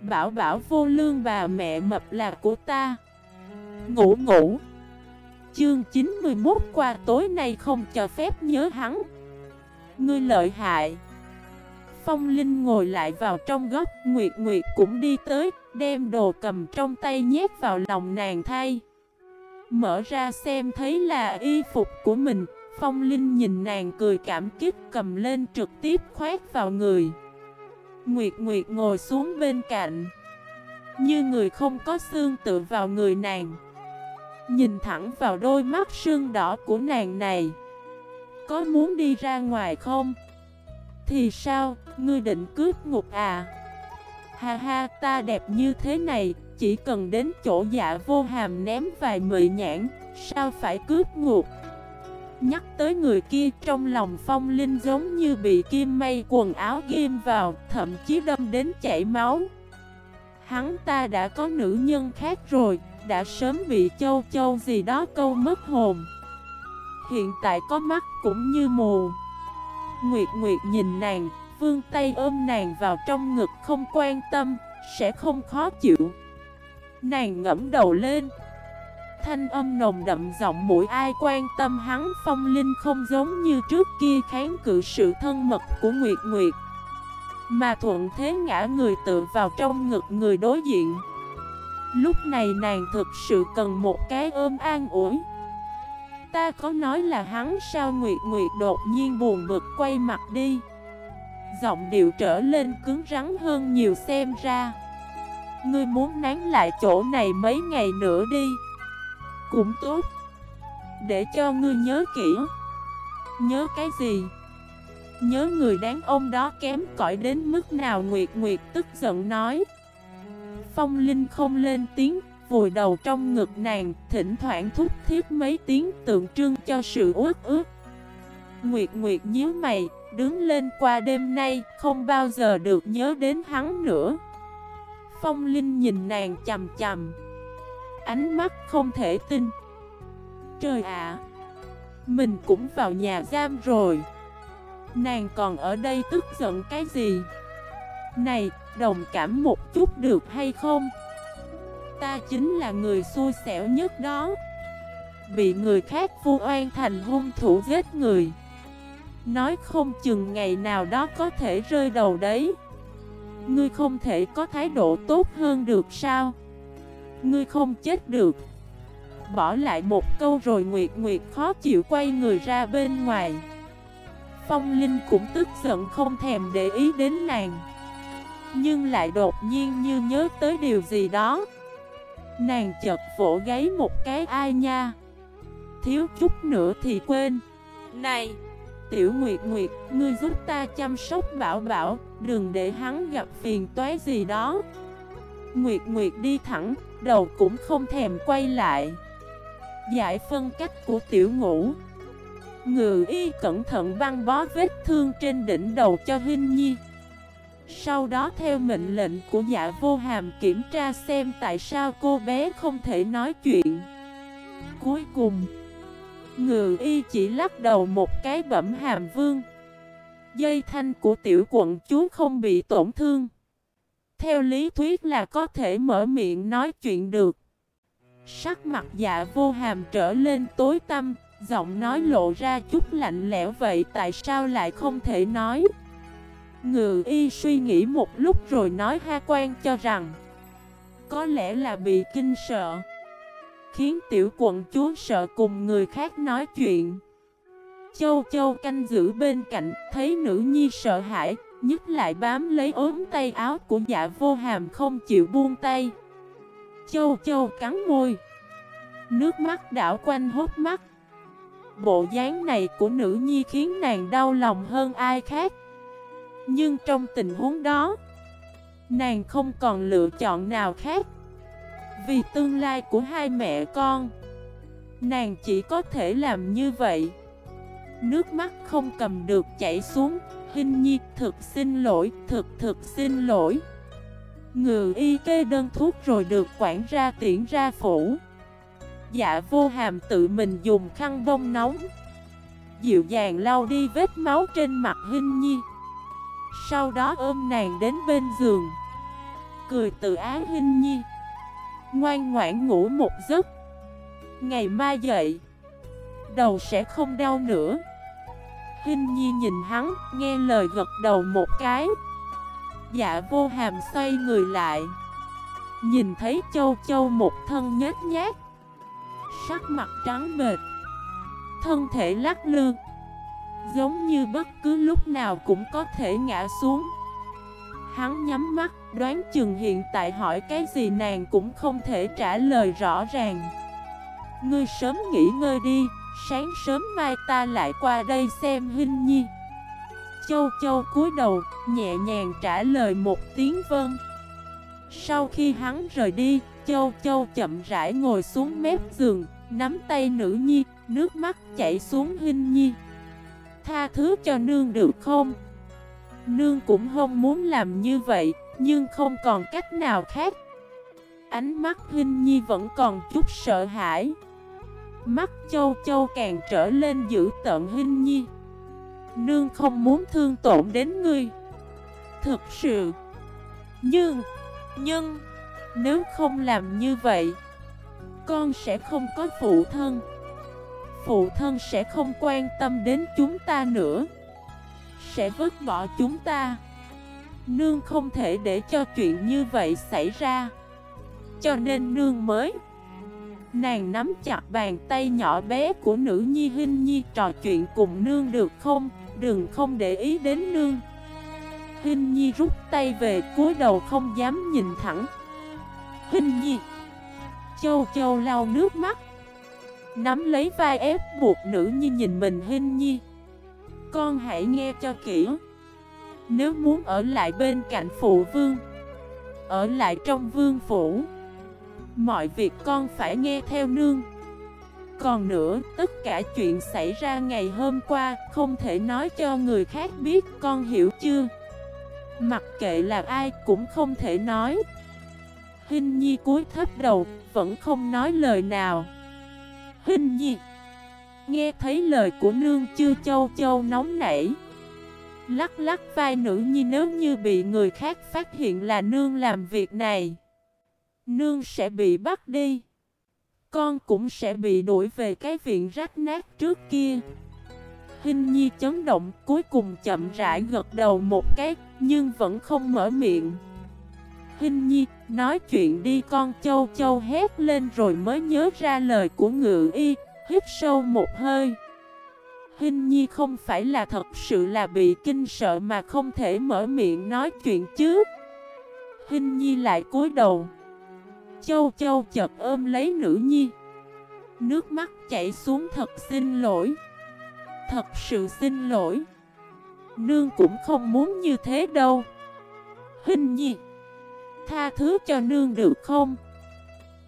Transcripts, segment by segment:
Bảo bảo vô lương bà mẹ mập là của ta. Ngủ ngủ. Chương 91 qua tối nay không cho phép nhớ hắn. Ngươi lợi hại. Phong Linh ngồi lại vào trong góc, Nguyệt Nguyệt cũng đi tới, Đem đồ cầm trong tay nhét vào lòng nàng thay. Mở ra xem thấy là y phục của mình, Phong Linh nhìn nàng cười cảm kích, cầm lên trực tiếp khoét vào người. Nguyệt Nguyệt ngồi xuống bên cạnh Như người không có xương tự vào người nàng Nhìn thẳng vào đôi mắt sương đỏ của nàng này Có muốn đi ra ngoài không? Thì sao, ngươi định cướp ngục à? Ha ha, ta đẹp như thế này, chỉ cần đến chỗ dạ vô hàm ném vài mười nhãn, sao phải cướp ngục? Nhắc tới người kia trong lòng phong linh giống như bị kim may quần áo ghim vào, thậm chí đâm đến chảy máu. Hắn ta đã có nữ nhân khác rồi, đã sớm bị châu châu gì đó câu mất hồn. Hiện tại có mắt cũng như mù. Nguyệt Nguyệt nhìn nàng, vương tay ôm nàng vào trong ngực không quan tâm, sẽ không khó chịu. Nàng ngẫm đầu lên. Thanh âm nồng đậm giọng mũi, ai quan tâm hắn phong linh không giống như trước kia kháng cự sự thân mật của Nguyệt Nguyệt. Mà thuận thế ngã người tự vào trong ngực người đối diện. Lúc này nàng thực sự cần một cái ôm an ủi. Ta có nói là hắn sao Nguyệt Nguyệt đột nhiên buồn bực quay mặt đi Giọng điệu trở lên cứng rắn hơn nhiều xem ra Ngươi muốn nán lại chỗ này mấy ngày nữa đi cũng tốt. Để cho ngươi nhớ kỹ. Nhớ cái gì? Nhớ người đáng ông đó kém cỏi đến mức nào Nguyệt Nguyệt tức giận nói. Phong Linh không lên tiếng vùi đầu trong ngực nàng, thỉnh thoảng thúc thiết mấy tiếng tượng trưng cho sự uất ước. Nguyệt Nguyệt nhíu mày, đứng lên qua đêm nay, không bao giờ được nhớ đến hắn nữa. Phong Linh nhìn nàng chầm chầm, ánh mắt không thể tin. Trời ạ, mình cũng vào nhà giam rồi. Nàng còn ở đây tức giận cái gì? Này, đồng cảm một chút được hay không? Ta chính là người xui xẻo nhất đó Bị người khác vu oan thành hung thủ giết người Nói không chừng ngày nào đó có thể rơi đầu đấy Ngươi không thể có thái độ tốt hơn được sao Ngươi không chết được. Bỏ lại một câu rồi Nguyệt Nguyệt khó chịu quay người ra bên ngoài. Phong Linh cũng tức giận không thèm để ý đến nàng. Nhưng lại đột nhiên như nhớ tới điều gì đó. Nàng chợt vỗ gáy một cái, ai nha? Thiếu chút nữa thì quên. Này, Tiểu Nguyệt Nguyệt, Ngươi giúp ta chăm sóc bảo bảo, Đừng để hắn gặp phiền toái gì đó. Nguyệt Nguyệt đi thẳng, Đầu cũng không thèm quay lại. Giải phân cách của tiểu ngũ. Ngự y cẩn thận băng bó vết thương trên đỉnh đầu cho Hinh Nhi. Sau đó theo mệnh lệnh của dạ vô hàm kiểm tra xem tại sao cô bé không thể nói chuyện. Cuối cùng, Ngự y chỉ lắc đầu một cái bẩm hàm vương. Dây thanh của tiểu quận chúa không bị tổn thương. Theo lý thuyết là có thể mở miệng nói chuyện được. Sắc mặt dạ vô hàm trở lên tối tăm, Giọng nói lộ ra chút lạnh lẽo. Vậy tại sao lại không thể nói? Ngự y suy nghĩ một lúc rồi nói ha quan cho rằng, Có lẽ là bị kinh sợ, Khiến tiểu quận chúa sợ cùng người khác nói chuyện. Châu châu canh giữ bên cạnh, Thấy nữ nhi sợ hãi Nhất lại bám lấy ốm tay áo của dạ vô hàm không chịu buông tay. Châu châu, cắn môi. Nước mắt đảo quanh hốt mắt. Bộ dáng này của nữ nhi khiến nàng đau lòng hơn ai khác. Nhưng trong tình huống đó, Nàng không còn lựa chọn nào khác. Vì tương lai của hai mẹ con, Nàng chỉ có thể làm như vậy. Nước mắt không cầm được chảy xuống. Hình nhi thực xin lỗi, thực thực xin lỗi. Ngự y kê đơn thuốc rồi được quản ra tiễn ra phủ. Dạ vô hàm tự mình dùng khăn bông nóng. Dịu dàng lau đi vết máu trên mặt Hinh Nhi. Sau đó ôm nàng đến bên giường. Cười từ Á Hinh Nhi. Ngoan ngoãn ngủ một giấc. Ngày mai dậy Đầu sẽ không đau nữa. Hinh Nhi nhìn hắn, Nghe lời gật đầu một cái. Dạ vô hàm xoay người lại. Nhìn thấy châu châu một thân nhét nhát Sắc mặt trắng bệt Thân thể lắc lư. Giống như bất cứ lúc nào cũng có thể ngã xuống. Hắn nhắm mắt, Đoán chừng hiện tại hỏi cái gì nàng cũng không thể trả lời rõ ràng. Ngươi sớm nghỉ ngơi đi. Sáng sớm mai ta lại qua đây xem Hinh Nhi. Châu Châu cúi đầu, Nhẹ nhàng trả lời một tiếng vâng. Sau khi hắn rời đi, Châu Châu chậm rãi ngồi xuống mép giường, Nắm tay nữ nhi, Nước mắt chảy xuống Hinh Nhi. Tha thứ cho nương được không? Nương cũng không muốn làm như vậy, Nhưng không còn cách nào khác. Ánh mắt Hinh Nhi vẫn còn chút sợ hãi. Mắt châu châu càng trở lên dữ tận Hinh Nhi. Nương không muốn thương tổn đến ngươi. Thực sự, Nhưng Nhưng Nếu không làm như vậy, Con sẽ không có phụ thân. Phụ thân sẽ không quan tâm đến chúng ta nữa. Sẽ vứt bỏ chúng ta. Nương không thể để cho chuyện như vậy xảy ra. Cho nên nương mới Nàng nắm chặt bàn tay nhỏ bé của nữ nhi Hinh Nhi, trò chuyện cùng nương được không? Đừng không để ý đến nương. Hinh Nhi rút tay về, cúi đầu không dám nhìn thẳng. Hinh Nhi, Châu Châu lau nước mắt. Nắm lấy vai ép buộc nữ nhi nhìn mình Hinh Nhi. Con hãy nghe cho kỹ. Nếu muốn ở lại bên cạnh phụ vương, Ở lại trong vương phủ Mọi việc con phải nghe theo nương. Còn nữa, tất cả chuyện xảy ra ngày hôm qua Không thể nói cho người khác biết con hiểu chưa? Mặc kệ là ai cũng không thể nói. Hinh Nhi cúi thấp đầu Vẫn không nói lời nào. Hinh Nhi Nghe thấy lời của nương chưa châu châu nóng nảy. Lắc lắc vai nữ nhi nếu như bị người khác phát hiện là nương làm việc này. Nương sẽ bị bắt đi. Con cũng sẽ bị đuổi về cái viện rách nát trước kia. Hình nhi chấn động, cuối cùng chậm rãi gật đầu một cái, Nhưng vẫn không mở miệng. Hình nhi, nói chuyện đi, con châu châu hét lên rồi mới nhớ ra lời của ngự y, Hít sâu một hơi. Hình nhi không phải là thật sự là bị kinh sợ mà không thể mở miệng nói chuyện chứ. Hình nhi lại cúi đầu. Châu châu chợt ôm lấy nữ nhi. Nước mắt chảy xuống thật xin lỗi. Thật sự xin lỗi. Nương cũng không muốn như thế đâu. Hình nhi, Tha thứ cho nương được không?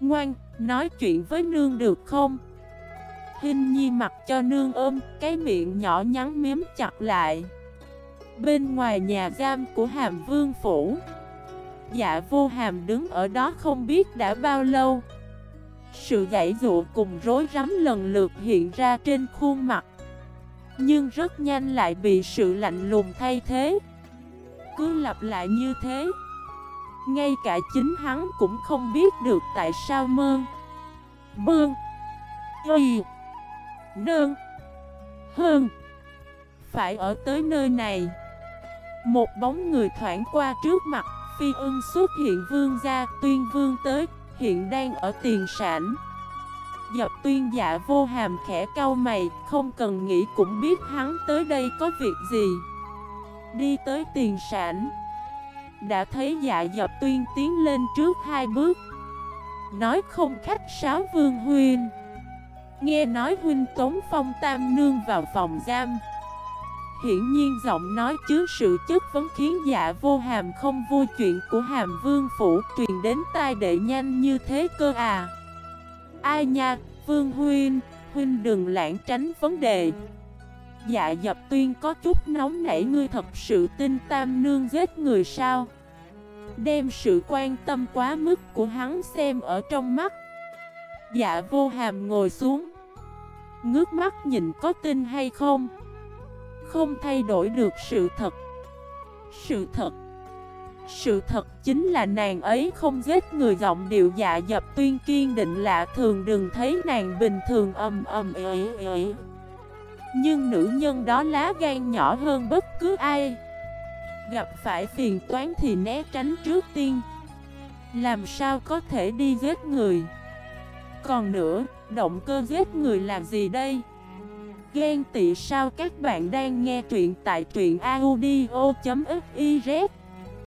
Ngoan, Nói chuyện với nương được không? Hình nhi mặc cho nương ôm, Cái miệng nhỏ nhắn miếm chặt lại. Bên ngoài nhà giam của hàm vương phủ. Dạ vô hàm đứng ở đó không biết đã bao lâu. Sự giải dụ cùng rối rắm lần lượt hiện ra trên khuôn mặt. Nhưng rất nhanh lại bị sự lạnh lùng thay thế. Cứ lặp lại như thế, Ngay cả chính hắn cũng không biết được tại sao mơn Bương, Y, Nương Hơn Phải ở tới nơi này. Một bóng người thoảng qua trước mặt. Phi ưng xuất hiện vương gia, tuyên vương tới, Hiện đang ở tiền sản. Dập tuyên dạ vô hàm khẽ cau mày, Không cần nghĩ cũng biết hắn tới đây có việc gì. Đi tới tiền sản, Đã thấy dạ dập tuyên tiến lên trước hai bước. Nói không khách sáo vương huynh. Nghe nói huynh tống phong tam nương vào phòng giam. Hiển nhiên giọng nói chứa sự chất vấn khiến dạ vô hàm không vui chuyện của hàm vương phủ truyền đến tai đệ nhanh như thế cơ à. Ai nha, vương huynh, huynh đừng lãng tránh vấn đề. Dạ dập tuyên có chút nóng nảy ngươi thật sự tin tam nương giết người sao? Đem sự quan tâm quá mức của hắn xem ở trong mắt. Dạ vô hàm ngồi xuống Ngước mắt nhìn có tin hay không? Không thay đổi được sự thật. Sự thật. Sự thật chính là nàng ấy không giết người giọng điệu dạ dập tuyên kiên định lạ thường đừng thấy nàng bình thường âm âm ấy ấy Nhưng nữ nhân đó lá gan nhỏ hơn bất cứ ai. Gặp phải phiền toán thì né tránh trước tiên. Làm sao có thể đi giết người? Còn nữa, động cơ giết người là gì đây? Ghen tị sao các bạn đang nghe truyện tại truyện audio.fif